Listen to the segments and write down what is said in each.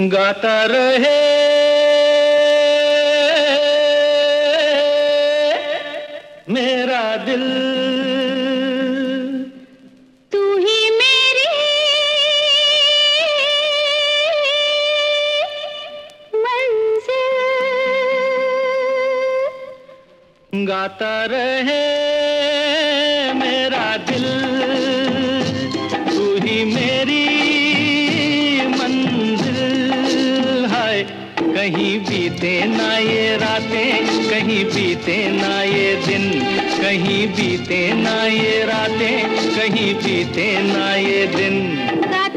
गाता रहे। मेरा दिल। तू ही मेरी। मंजिल गाता रहे मेरा दिल। कहीं बीते ना ये रातें, कहीं बीते ना ये दिन, कहीं बीते ना ये रातें, कहीं बीते ना ये दिन।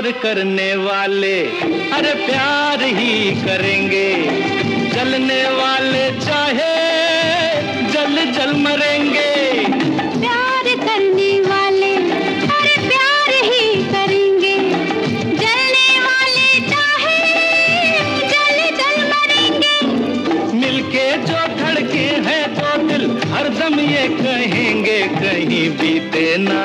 प्यार करने वाले अरे प्यार ही करेंगे। जलने वाले चाहे जल जल मरेंगे। प्यार करने वाले अरे प्यार ही करेंगे। जलने वाले चाहे जल जल मरेंगे। मिलके जो धड़के हैं तो दिल हरदम ये कहेंगे कहीं बीते ना।